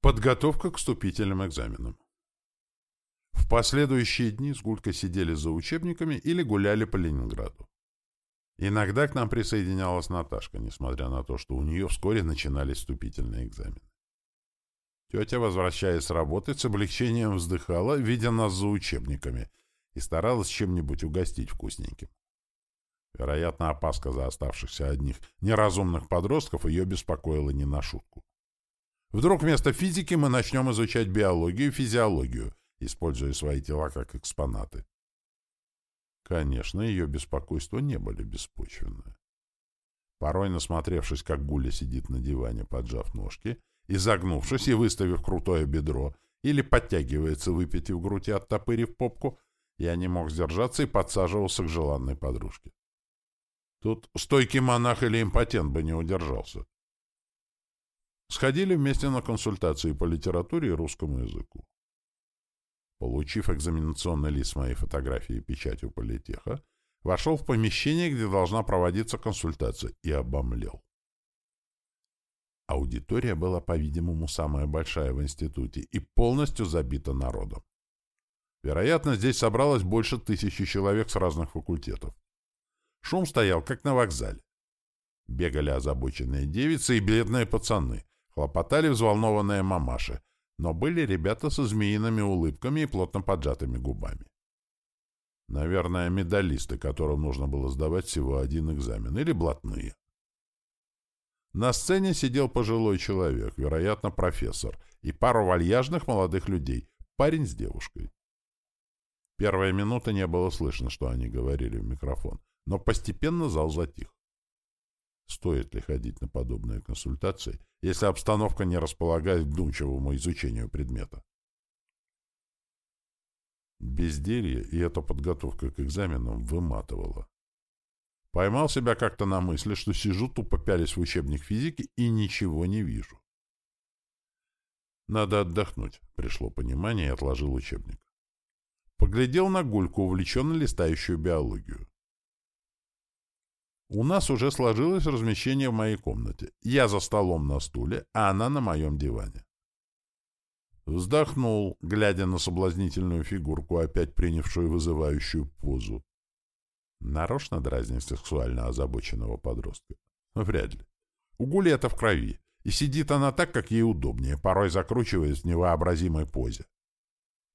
Подготовка к вступительным экзаменам. В последующие дни с Гулькой сидели за учебниками или гуляли по Ленинграду. Иногда к нам присоединялась Наташка, несмотря на то, что у нее вскоре начинались вступительные экзамены. Тетя, возвращаясь с работы, с облегчением вздыхала, видя нас за учебниками, и старалась чем-нибудь угостить вкусненьким. Вероятно, опаска за оставшихся одних неразумных подростков ее беспокоила не на шутку. Вдруг вместо физики мы начнем изучать биологию и физиологию, используя свои тела как экспонаты. Конечно, ее беспокойства не были беспочвенны. Порой, насмотревшись, как Гуля сидит на диване, поджав ножки, изогнувшись и выставив крутое бедро, или подтягивается, выпитив грудь и оттопырив попку, я не мог сдержаться и подсаживался к желанной подружке. Тут стойкий монах или импотент бы не удержался. Сходили вместе на консультации по литературе и русскому языку. Получив экзаменационный лист с моей фотографией и печатью политеха, вошел в помещение, где должна проводиться консультация, и обомлел. Аудитория была, по-видимому, самая большая в институте и полностью забита народом. Вероятно, здесь собралось больше тысячи человек с разных факультетов. Шум стоял, как на вокзале. Бегали озабоченные девицы и бледные пацаны, хлопотали взволнованные мамаши, но были ребята со змеиными улыбками и плотно поджатыми губами. Наверное, медалисты, которым нужно было сдавать всего один экзамен, или блатные. На сцене сидел пожилой человек, вероятно, профессор, и пару вальяжных молодых людей, парень с девушкой. Первые минуты не было слышно, что они говорили в микрофон, но постепенно зал затих. Стоит ли ходить на подобные консультации, если обстановка не располагает к вдумчивому изучению предмета? Безделье и эта подготовка к экзаменам выматывала. Поймал себя как-то на мысли, что сижу тупо пялись в учебник физики и ничего не вижу. Надо отдохнуть, пришло понимание и отложил учебник. Поглядел на Гульку, увлеченно листающую биологию. У нас уже сложилось размещение в моей комнате. Я за столом на стуле, а она на моем диване. Вздохнул, глядя на соблазнительную фигурку, опять принявшую вызывающую позу. Нарочно дразнить сексуально озабоченного подростка? Вряд ли. У Гули это в крови, и сидит она так, как ей удобнее, порой закручиваясь в невообразимой позе.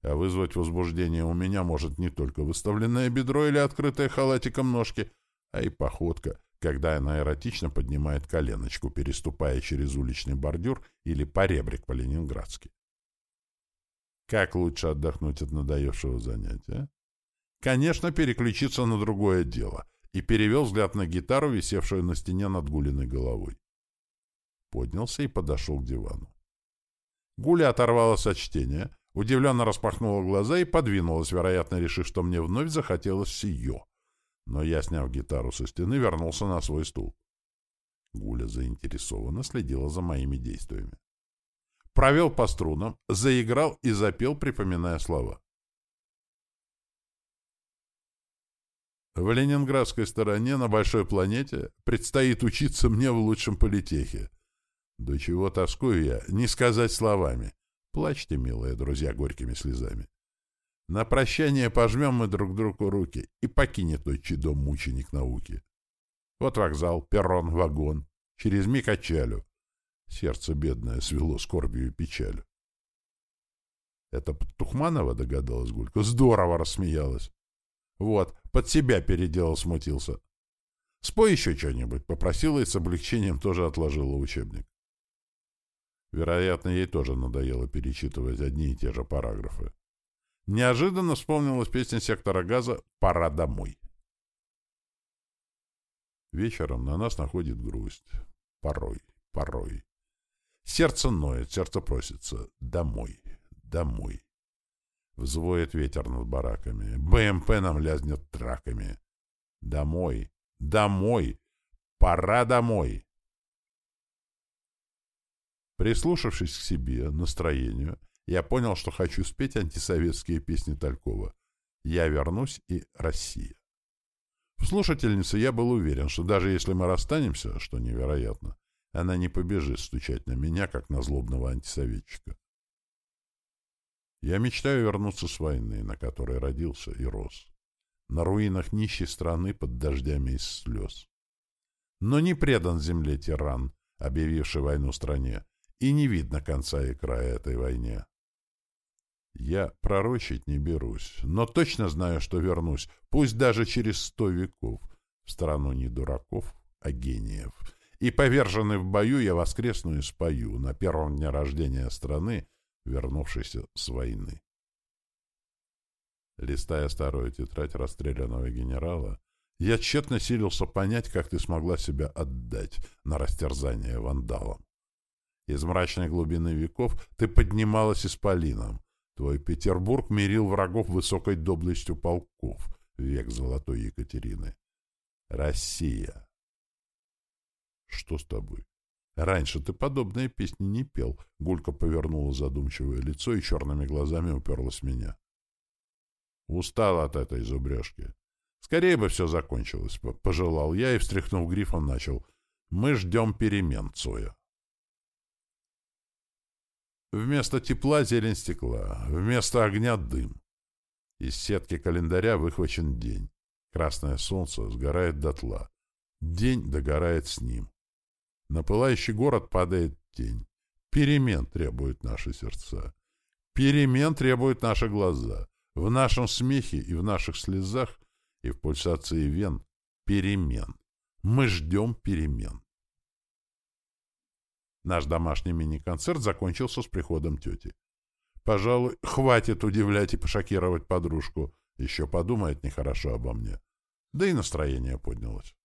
А вызвать возбуждение у меня может не только выставленное бедро или открытое халатиком ножки, а и походка, когда она эротично поднимает коленочку, переступая через уличный бордюр или поребрик по-ленинградски. Как лучше отдохнуть от надоевшего занятия? Конечно, переключиться на другое дело, и перевел взгляд на гитару, висевшую на стене над Гулиной головой. Поднялся и подошел к дивану. Гуля оторвалась от чтения, удивленно распахнула глаза и подвинулась, вероятно, решив, что мне вновь захотелось ее. Но я, сняв гитару со стены, вернулся на свой стул. Гуля заинтересованно следила за моими действиями. Провел по струнам, заиграл и запел, припоминая слова. В ленинградской стороне на большой планете предстоит учиться мне в лучшем политехе. До чего тоскую я, не сказать словами. Плачьте, милые друзья, горькими слезами. На прощание пожмем мы друг другу руки и покинет отчий дом мученик науки. Вот вокзал, перрон, вагон. Через миг отчалю. Сердце бедное свело скорбью и печалью. Это Тухманова догадалась Гулька. Здорово рассмеялась. Вот, под себя переделал, смутился. Спой еще что-нибудь, попросила и с облегчением тоже отложила учебник. Вероятно, ей тоже надоело перечитывать одни и те же параграфы. Неожиданно вспомнилась песня сектора газа «Пора домой». Вечером на нас находит грусть. Порой, порой. Сердце ноет, сердце просится. Домой, домой. Взвоет ветер над бараками. БМП нам лязнет траками. Домой, домой, пора домой. Прислушавшись к себе, настроению, я понял, что хочу спеть антисоветские песни Талькова. «Я вернусь» и «Россия». В слушательнице я был уверен, что даже если мы расстанемся, что невероятно, Она не побежит стучать на меня, как на злобного антисоветчика. Я мечтаю вернуться с войны, на которой родился и рос. На руинах нищей страны под дождями из слез. Но не предан земле тиран, объявивший войну стране, и не видно конца и края этой войне. Я пророчить не берусь, но точно знаю, что вернусь, пусть даже через сто веков, в страну не дураков, а гениев. И поверженный в бою я воскресну и спою на первом дне рождения страны, вернувшейся с войны. Листая старую тетрадь расстрелянного генерала, я тщетно силился понять, как ты смогла себя отдать на растерзание вандалам. Из мрачной глубины веков ты поднималась исполином. Твой Петербург мирил врагов высокой доблестью полков, век золотой Екатерины. Россия. Что с тобой? Раньше ты подобные песни не пел. Гулька повернула задумчивое лицо и черными глазами уперлась в меня. Устал от этой зубрежки. Скорее бы все закончилось, — пожелал я и, встряхнув грифом, начал. Мы ждем перемен, Цоя. Вместо тепла зелень стекла, вместо огня дым. Из сетки календаря выхвачен день. Красное солнце сгорает дотла. День догорает с ним. На пылающий город падает тень. Перемен требуют наши сердца. Перемен требуют наши глаза. В нашем смехе и в наших слезах и в пульсации вен перемен. Мы ждем перемен. Наш домашний мини-концерт закончился с приходом тети. Пожалуй, хватит удивлять и пошокировать подружку. Еще подумает нехорошо обо мне. Да и настроение поднялось.